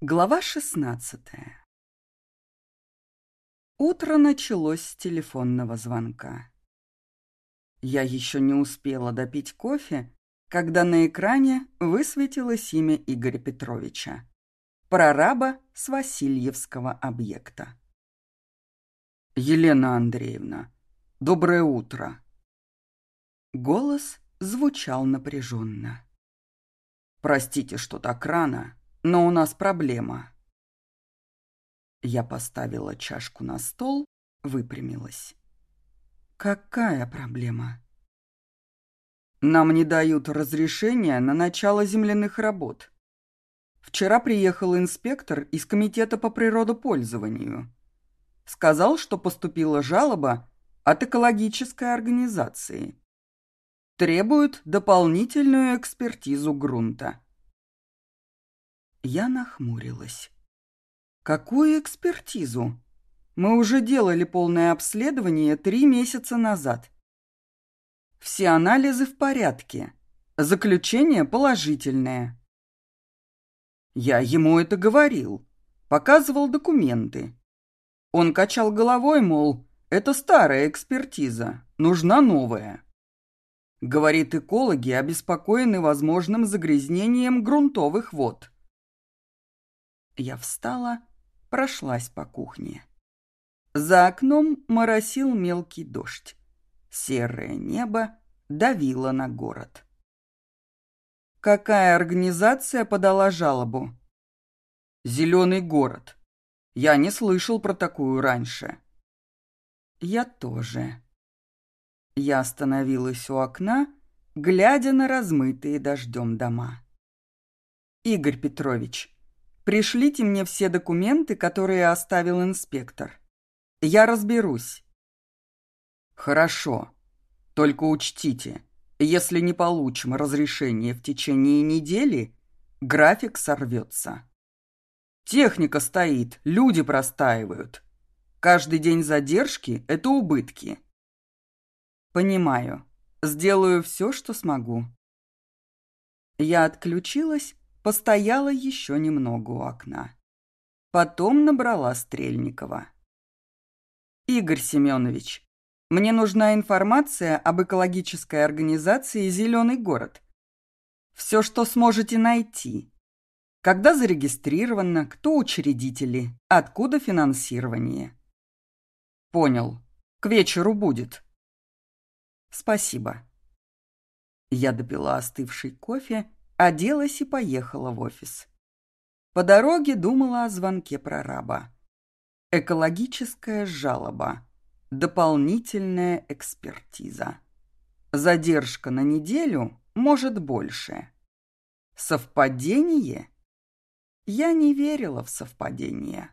Глава шестнадцатая Утро началось с телефонного звонка. Я еще не успела допить кофе, когда на экране высветилось имя Игоря Петровича, прораба с Васильевского объекта. «Елена Андреевна, доброе утро!» Голос звучал напряженно. «Простите, что так рано, но у нас проблема». Я поставила чашку на стол, выпрямилась. «Какая проблема?» «Нам не дают разрешения на начало земляных работ. Вчера приехал инспектор из Комитета по природопользованию. Сказал, что поступила жалоба от экологической организации. Требует дополнительную экспертизу грунта. Я нахмурилась. Какую экспертизу? Мы уже делали полное обследование три месяца назад. Все анализы в порядке. Заключение положительное. Я ему это говорил. Показывал документы. Он качал головой, мол, это старая экспертиза, нужна новая. Говорит, экологи обеспокоены возможным загрязнением грунтовых вод. Я встала, прошлась по кухне. За окном моросил мелкий дождь. Серое небо давило на город. Какая организация подала жалобу? «Зеленый город». Я не слышал про такую раньше. Я тоже. Я остановилась у окна, глядя на размытые дождем дома. «Игорь Петрович, Пришлите мне все документы, которые оставил инспектор. Я разберусь. Хорошо. Только учтите, если не получим разрешение в течение недели, график сорвется. Техника стоит, люди простаивают. Каждый день задержки – это убытки. Понимаю. Сделаю все, что смогу. Я отключилась Постояла еще немного у окна. Потом набрала Стрельникова. «Игорь Семенович, мне нужна информация об экологической организации «Зеленый город». Все, что сможете найти. Когда зарегистрировано, кто учредители, откуда финансирование. Понял. К вечеру будет. Спасибо. Я допила остывший кофе Оделась и поехала в офис. По дороге думала о звонке прораба. Экологическая жалоба. Дополнительная экспертиза. Задержка на неделю, может больше. Совпадение? Я не верила в совпадение.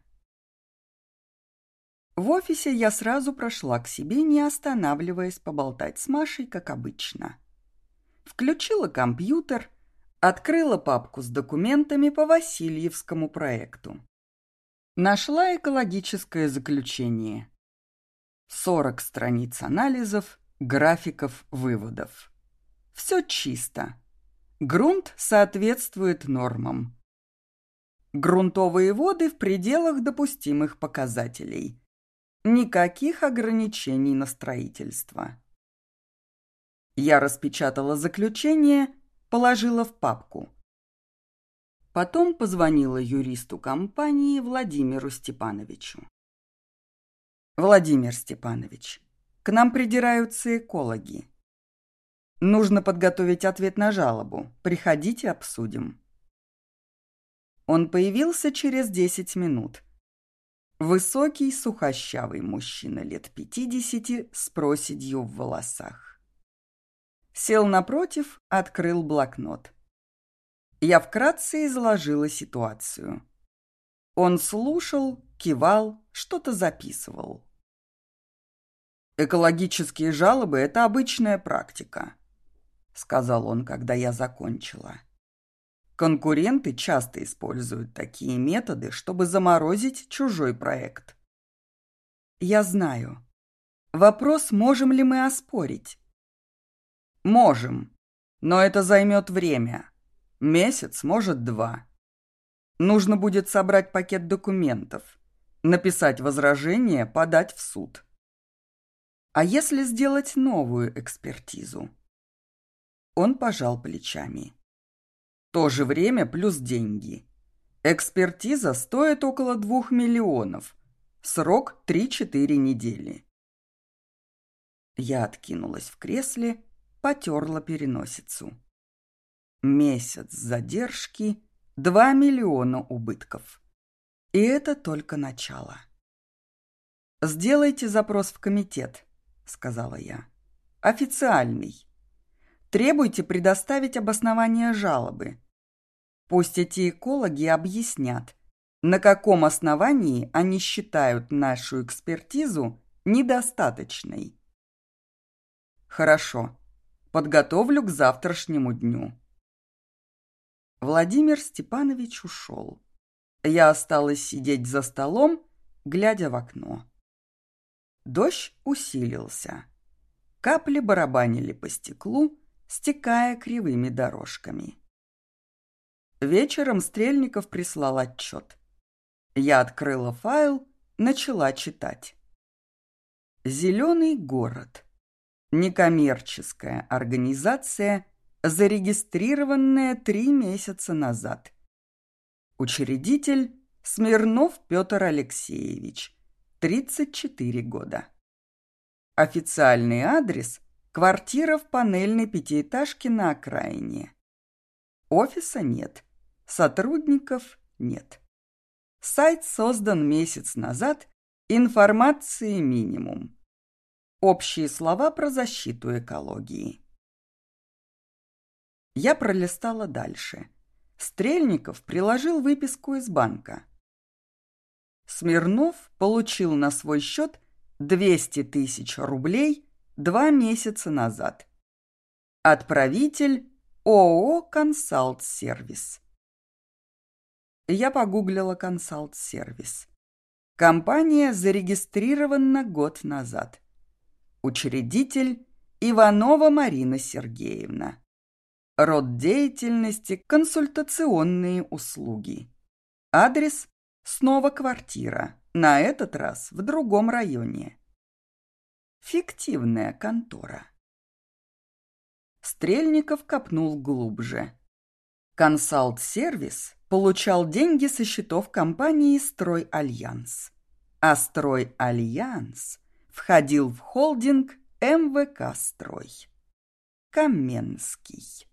В офисе я сразу прошла к себе, не останавливаясь поболтать с Машей, как обычно. Включила компьютер Открыла папку с документами по Васильевскому проекту. Нашла экологическое заключение. 40 страниц анализов, графиков, выводов. Все чисто. Грунт соответствует нормам. Грунтовые воды в пределах допустимых показателей. Никаких ограничений на строительство. Я распечатала заключение положила в папку. Потом позвонила юристу компании Владимиру Степановичу. «Владимир Степанович, к нам придираются экологи. Нужно подготовить ответ на жалобу. Приходите, обсудим». Он появился через десять минут. Высокий, сухощавый мужчина лет пятидесяти с проседью в волосах. Сел напротив, открыл блокнот. Я вкратце изложила ситуацию. Он слушал, кивал, что-то записывал. «Экологические жалобы – это обычная практика», – сказал он, когда я закончила. Конкуренты часто используют такие методы, чтобы заморозить чужой проект. Я знаю. Вопрос, можем ли мы оспорить. Можем. Но это займет время. Месяц, может, два. Нужно будет собрать пакет документов, написать возражение, подать в суд. А если сделать новую экспертизу? Он пожал плечами. То же время плюс деньги. Экспертиза стоит около двух миллионов. Срок 3-4 недели. Я откинулась в кресле, потерла переносицу. Месяц задержки, 2 миллиона убытков. И это только начало. «Сделайте запрос в комитет», — сказала я. «Официальный. Требуйте предоставить обоснование жалобы. Пусть эти экологи объяснят, на каком основании они считают нашу экспертизу недостаточной. Хорошо, подготовлю к завтрашнему дню. Владимир Степанович ушел. Я осталась сидеть за столом, глядя в окно. Дождь усилился. Капли барабанили по стеклу, стекая кривыми дорожками. Вечером Стрельников прислал отчет. Я открыла файл, начала читать. «Зеленый город. Некоммерческая организация, зарегистрированная три месяца назад. Учредитель Смирнов Петр Алексеевич, 34 года. Официальный адрес – квартира в панельной пятиэтажке на окраине. Офиса нет, сотрудников нет. Сайт создан месяц назад, информации минимум. Общие слова про защиту экологии. Я пролистала дальше. Стрельников приложил выписку из банка. Смирнов получил на свой счет 200 тысяч рублей два месяца назад. Отправитель ООО «Консалт-сервис». Я погуглила «Консалт-сервис». Компания зарегистрирована год назад. Учредитель Иванова Марина Сергеевна. Род деятельности – консультационные услуги. Адрес – снова квартира, на этот раз в другом районе. Фиктивная контора. Стрельников копнул глубже. Консалт-сервис получал деньги со счетов компании «Стройальянс». А «Стройальянс» входил в холдинг МВК «Строй». Каменский.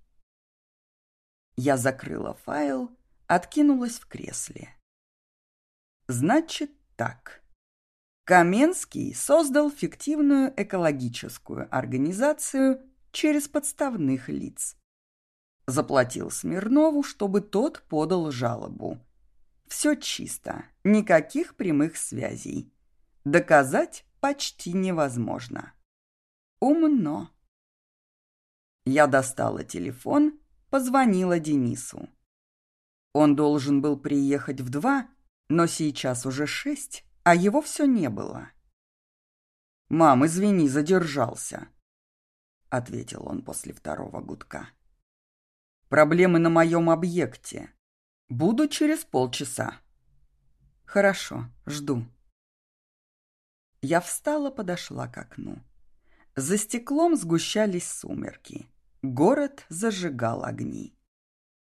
Я закрыла файл, откинулась в кресле. Значит так. Каменский создал фиктивную экологическую организацию через подставных лиц. Заплатил Смирнову, чтобы тот подал жалобу. Все чисто, никаких прямых связей. Доказать почти невозможно. Умно. Я достала телефон, позвонила Денису. Он должен был приехать в два, но сейчас уже шесть, а его все не было. «Мам, извини, задержался», — ответил он после второго гудка. «Проблемы на моем объекте. Буду через полчаса». «Хорошо, жду». Я встала, подошла к окну. За стеклом сгущались сумерки. Город зажигал огни.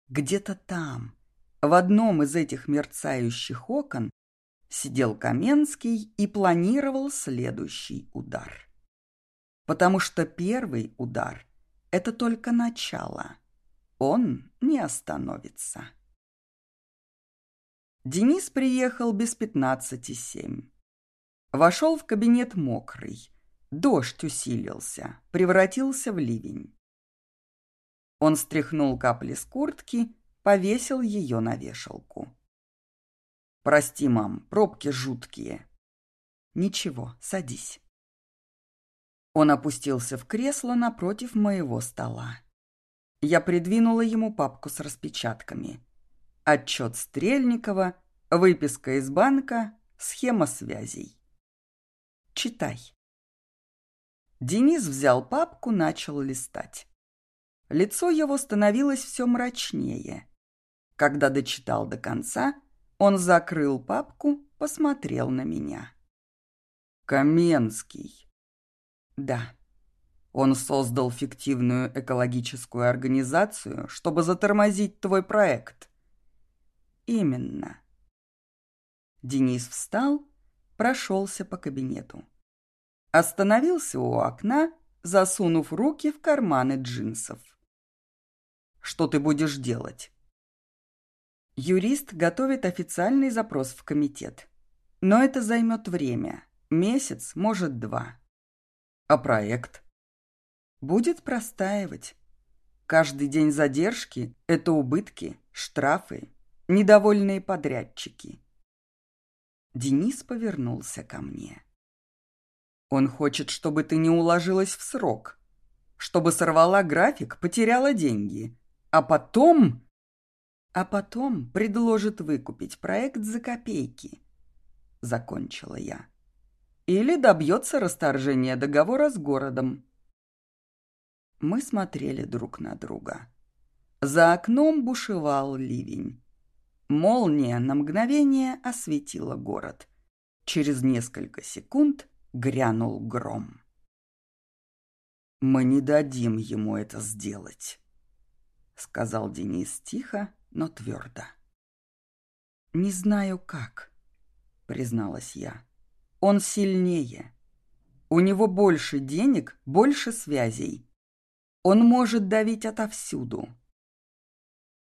Где-то там, в одном из этих мерцающих окон, сидел Каменский и планировал следующий удар потому что первый удар – это только начало. Он не остановится. Денис приехал без пятнадцати семь. Вошел в кабинет мокрый. Дождь усилился, превратился в ливень. Он стряхнул капли с куртки, повесил ее на вешалку. «Прости, мам, пробки жуткие». «Ничего, садись». Он опустился в кресло напротив моего стола. Я придвинула ему папку с распечатками. Отчет Стрельникова, выписка из банка, схема связей. Читай. Денис взял папку, начал листать. Лицо его становилось все мрачнее. Когда дочитал до конца, он закрыл папку, посмотрел на меня. Каменский. Да. Он создал фиктивную экологическую организацию, чтобы затормозить твой проект. Именно. Денис встал, прошелся по кабинету. Остановился у окна, засунув руки в карманы джинсов. Что ты будешь делать? Юрист готовит официальный запрос в комитет. Но это займет время. Месяц, может, два. А проект? Будет простаивать. Каждый день задержки – это убытки, штрафы, недовольные подрядчики. Денис повернулся ко мне. Он хочет, чтобы ты не уложилась в срок, чтобы сорвала график, потеряла деньги, а потом а потом предложит выкупить проект за копейки. Закончила я. Или добьется расторжения договора с городом. Мы смотрели друг на друга. За окном бушевал ливень. Молния на мгновение осветила город. Через несколько секунд грянул гром. «Мы не дадим ему это сделать», — сказал Денис тихо, но твердо. «Не знаю как», — призналась я. «Он сильнее. У него больше денег, больше связей. Он может давить отовсюду.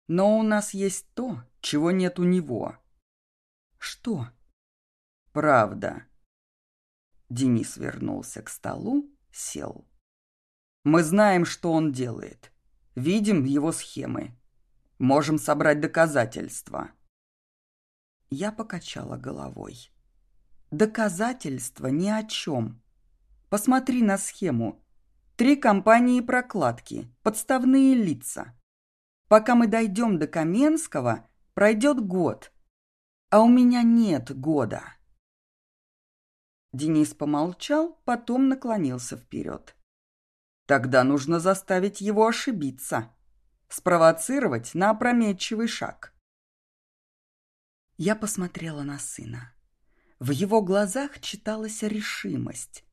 Но у нас есть то, чего нет у него». «Что?» «Правда». Денис вернулся к столу, сел. «Мы знаем, что он делает. Видим его схемы. Можем собрать доказательства». Я покачала головой. «Доказательства ни о чем. Посмотри на схему. Три компании прокладки, подставные лица. Пока мы дойдем до Каменского, пройдет год. А у меня нет года». Денис помолчал, потом наклонился вперед. «Тогда нужно заставить его ошибиться» спровоцировать на опрометчивый шаг. Я посмотрела на сына. В его глазах читалась решимость.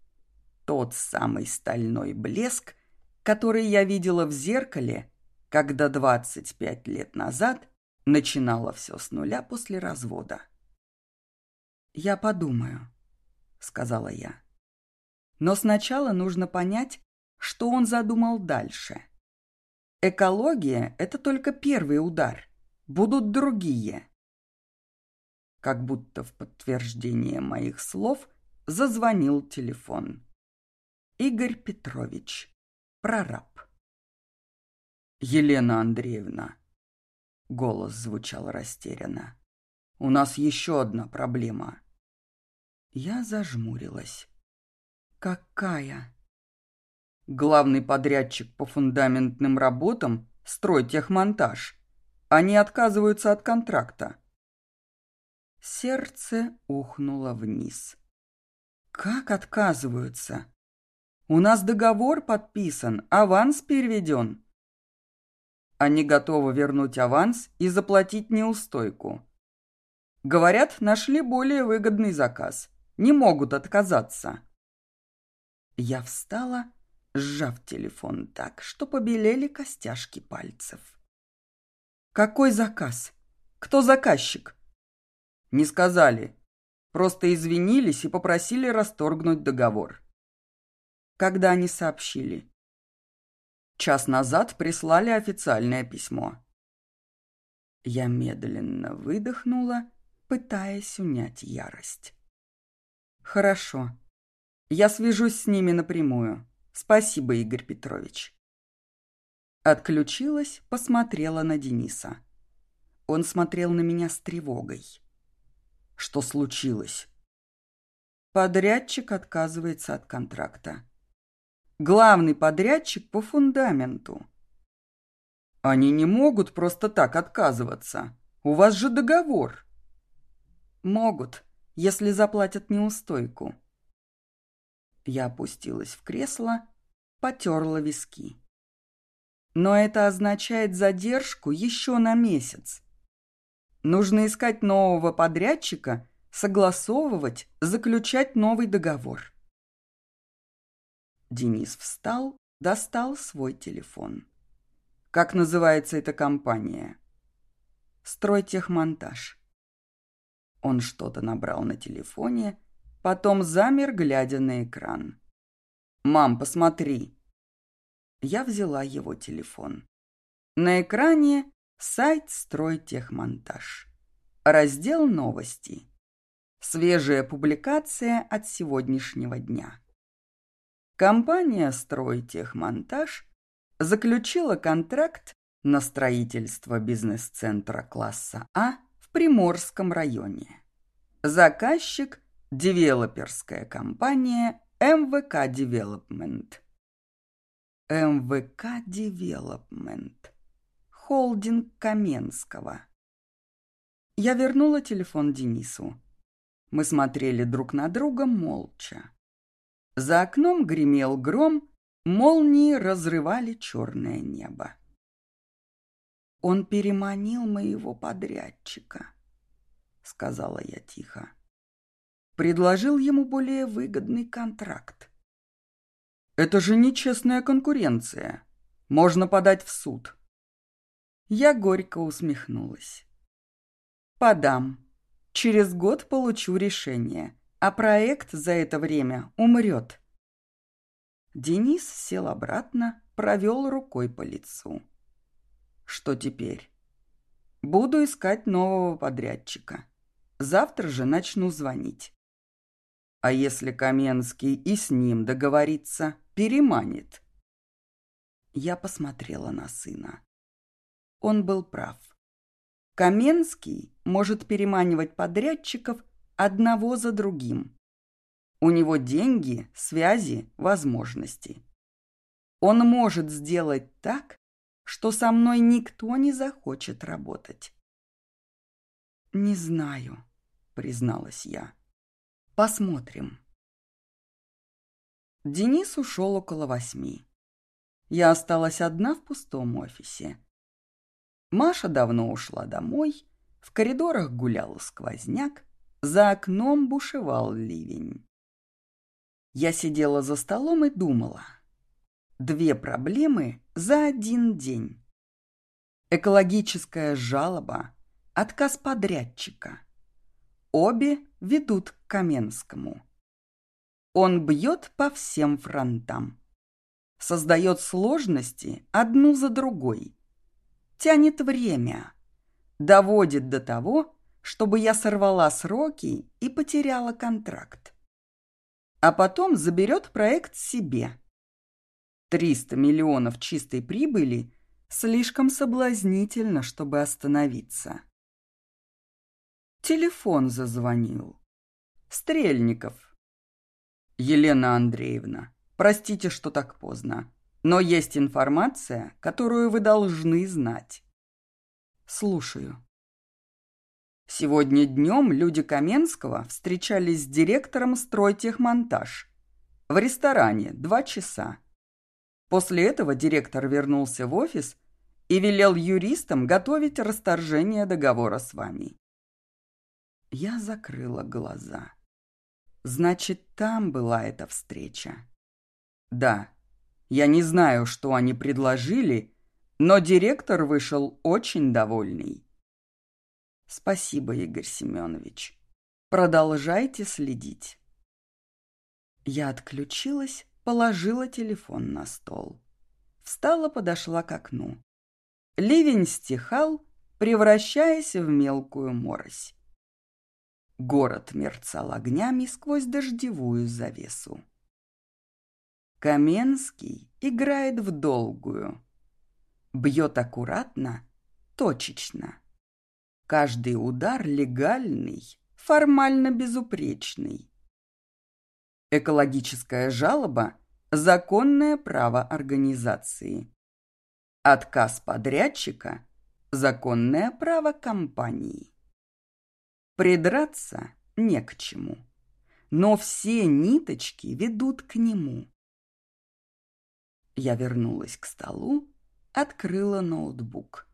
Тот самый стальной блеск, который я видела в зеркале, когда 25 лет назад начинала все с нуля после развода. «Я подумаю», — сказала я. «Но сначала нужно понять, что он задумал дальше». Экология – это только первый удар. Будут другие. Как будто в подтверждение моих слов зазвонил телефон. Игорь Петрович, прораб. «Елена Андреевна», — голос звучал растерянно, — «у нас еще одна проблема». Я зажмурилась. «Какая?» Главный подрядчик по фундаментным работам – стройтехмонтаж. Они отказываются от контракта. Сердце ухнуло вниз. Как отказываются? У нас договор подписан, аванс переведен. Они готовы вернуть аванс и заплатить неустойку. Говорят, нашли более выгодный заказ. Не могут отказаться. Я встала сжав телефон так, что побелели костяшки пальцев. «Какой заказ? Кто заказчик?» «Не сказали. Просто извинились и попросили расторгнуть договор». «Когда они сообщили?» «Час назад прислали официальное письмо». Я медленно выдохнула, пытаясь унять ярость. «Хорошо. Я свяжусь с ними напрямую. Спасибо, Игорь Петрович. Отключилась, посмотрела на Дениса. Он смотрел на меня с тревогой. Что случилось? Подрядчик отказывается от контракта. Главный подрядчик по фундаменту. Они не могут просто так отказываться. У вас же договор. Могут, если заплатят неустойку. Я опустилась в кресло, потерла виски. Но это означает задержку еще на месяц. Нужно искать нового подрядчика, согласовывать, заключать новый договор. Денис встал, достал свой телефон. Как называется эта компания? Стройтехмонтаж. Он что-то набрал на телефоне, потом замер, глядя на экран. «Мам, посмотри!» Я взяла его телефон. На экране сайт «Стройтехмонтаж». Раздел «Новости». Свежая публикация от сегодняшнего дня. Компания «Стройтехмонтаж» заключила контракт на строительство бизнес-центра класса А в Приморском районе. Заказчик – девелоперская компания МВК Девелопмент. МВК Девелопмент. Холдинг Каменского. Я вернула телефон Денису. Мы смотрели друг на друга молча. За окном гремел гром, молнии разрывали черное небо. «Он переманил моего подрядчика», — сказала я тихо. «Предложил ему более выгодный контракт». «Это же нечестная конкуренция. Можно подать в суд». Я горько усмехнулась. «Подам. Через год получу решение, а проект за это время умрет». Денис сел обратно, провел рукой по лицу. Что теперь? Буду искать нового подрядчика. Завтра же начну звонить. А если Каменский и с ним договорится, переманит? Я посмотрела на сына. Он был прав. Каменский может переманивать подрядчиков одного за другим. У него деньги, связи, возможности. Он может сделать так, что со мной никто не захочет работать. «Не знаю», — призналась я. «Посмотрим». Денис ушел около восьми. Я осталась одна в пустом офисе. Маша давно ушла домой, в коридорах гулял сквозняк, за окном бушевал ливень. Я сидела за столом и думала — Две проблемы за один день. Экологическая жалоба, отказ подрядчика. Обе ведут к Каменскому. Он бьет по всем фронтам. Создает сложности одну за другой. Тянет время. Доводит до того, чтобы я сорвала сроки и потеряла контракт. А потом заберет проект себе 300 миллионов чистой прибыли слишком соблазнительно, чтобы остановиться. Телефон зазвонил. Стрельников. Елена Андреевна, простите, что так поздно, но есть информация, которую вы должны знать. Слушаю. Сегодня днем люди Каменского встречались с директором стройтехмонтаж. В ресторане два часа. После этого директор вернулся в офис и велел юристам готовить расторжение договора с вами. Я закрыла глаза. Значит, там была эта встреча. Да, я не знаю, что они предложили, но директор вышел очень довольный. Спасибо, Игорь Семенович. Продолжайте следить. Я отключилась положила телефон на стол. Встала, подошла к окну. Ливень стихал, превращаясь в мелкую морось. Город мерцал огнями сквозь дождевую завесу. Каменский играет в долгую. Бьет аккуратно, точечно. Каждый удар легальный, формально безупречный. Экологическая жалоба – законное право организации. Отказ подрядчика – законное право компании. Придраться не к чему, но все ниточки ведут к нему. Я вернулась к столу, открыла ноутбук.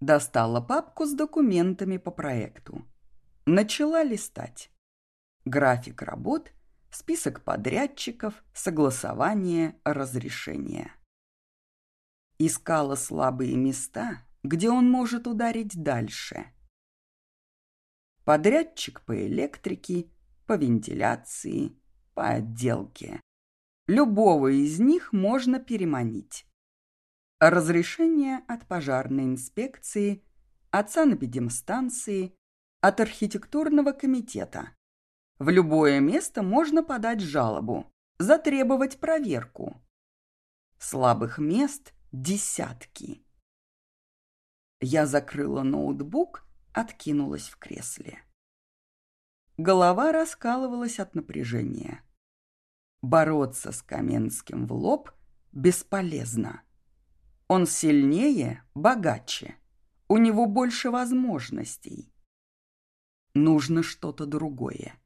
Достала папку с документами по проекту. Начала листать. График работ, список подрядчиков, согласование, разрешение. Искала слабые места, где он может ударить дальше. Подрядчик по электрике, по вентиляции, по отделке. Любого из них можно переманить. Разрешение от пожарной инспекции, от санэпидемстанции, от архитектурного комитета. В любое место можно подать жалобу, затребовать проверку. Слабых мест десятки. Я закрыла ноутбук, откинулась в кресле. Голова раскалывалась от напряжения. Бороться с Каменским в лоб бесполезно. Он сильнее, богаче. У него больше возможностей. Нужно что-то другое.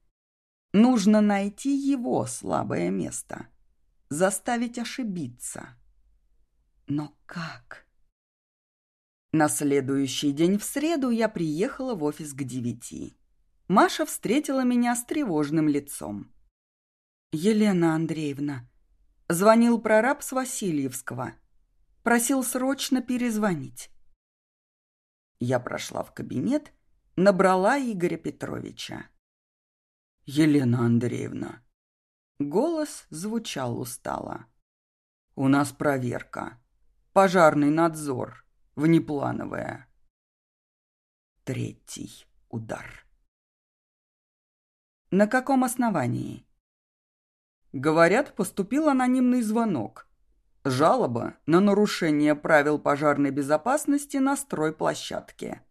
Нужно найти его слабое место. Заставить ошибиться. Но как? На следующий день в среду я приехала в офис к девяти. Маша встретила меня с тревожным лицом. «Елена Андреевна», — звонил прораб с Васильевского. Просил срочно перезвонить. Я прошла в кабинет, набрала Игоря Петровича. «Елена Андреевна». Голос звучал устало. «У нас проверка. Пожарный надзор. Внеплановая». Третий удар. На каком основании? Говорят, поступил анонимный звонок. Жалоба на нарушение правил пожарной безопасности на стройплощадке.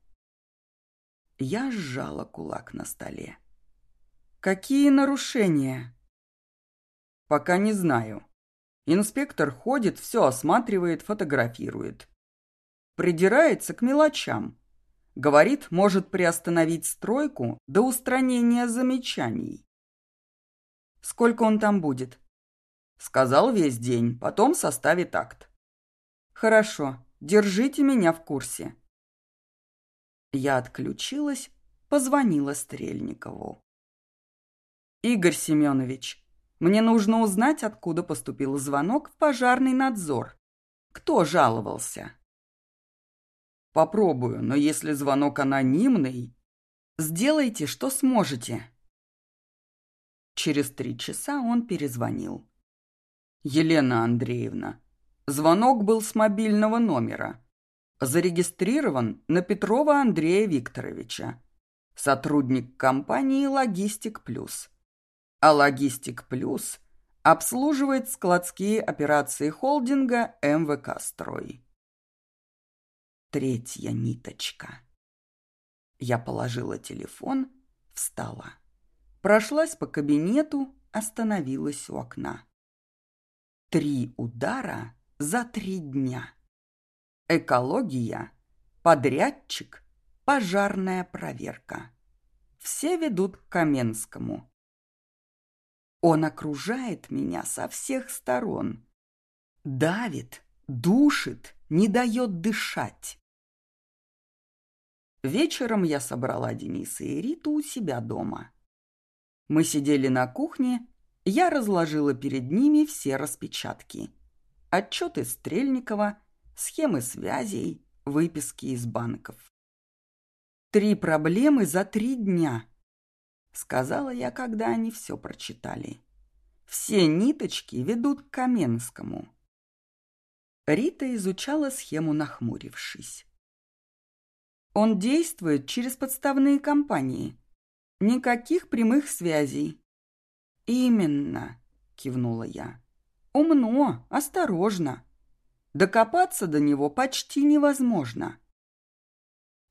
Я сжала кулак на столе. Какие нарушения? Пока не знаю. Инспектор ходит, все осматривает, фотографирует. Придирается к мелочам. Говорит, может приостановить стройку до устранения замечаний. Сколько он там будет? Сказал весь день, потом составит акт. Хорошо, держите меня в курсе. Я отключилась, позвонила Стрельникову. Игорь Семенович, мне нужно узнать, откуда поступил звонок в пожарный надзор. Кто жаловался? Попробую, но если звонок анонимный, сделайте, что сможете. Через три часа он перезвонил. Елена Андреевна, звонок был с мобильного номера. Зарегистрирован на Петрова Андрея Викторовича. Сотрудник компании «Логистик Плюс». А «Логистик Плюс» обслуживает складские операции холдинга МВК «Строй». Третья ниточка. Я положила телефон, встала. Прошлась по кабинету, остановилась у окна. Три удара за три дня. Экология, подрядчик, пожарная проверка. Все ведут к Каменскому. Он окружает меня со всех сторон. Давит, душит, не дает дышать. Вечером я собрала Дениса и Риту у себя дома. Мы сидели на кухне, я разложила перед ними все распечатки. Отчеты Стрельникова, схемы связей, выписки из банков. «Три проблемы за три дня», — сказала я, когда они все прочитали. «Все ниточки ведут к Каменскому». Рита изучала схему, нахмурившись. Он действует через подставные компании. Никаких прямых связей. «Именно», — кивнула я. «Умно, осторожно. Докопаться до него почти невозможно».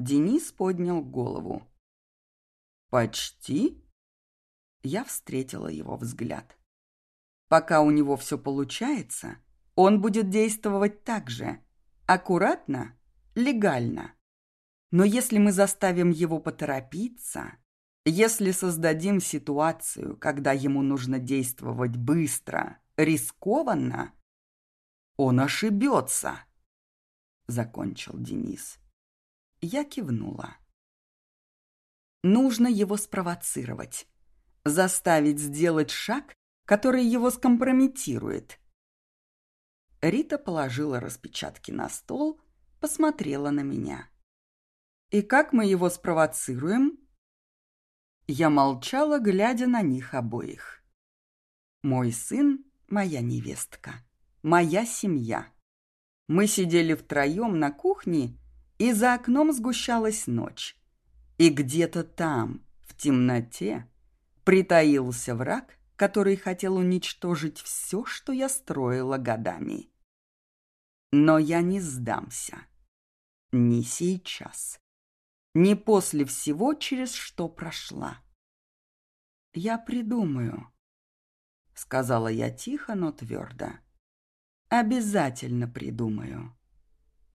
Денис поднял голову. «Почти?» Я встретила его взгляд. «Пока у него все получается, он будет действовать так же. Аккуратно, легально. Но если мы заставим его поторопиться, если создадим ситуацию, когда ему нужно действовать быстро, рискованно, он ошибется, закончил Денис. Я кивнула. Нужно его спровоцировать, заставить сделать шаг, который его скомпрометирует. Рита положила распечатки на стол, посмотрела на меня. «И как мы его спровоцируем?» Я молчала, глядя на них обоих. Мой сын — моя невестка, моя семья. Мы сидели втроем на кухне, и за окном сгущалась ночь. И где-то там, в темноте, притаился враг, который хотел уничтожить все, что я строила годами. Но я не сдамся. Не сейчас не после всего, через что прошла. «Я придумаю», — сказала я тихо, но твердо. «Обязательно придумаю».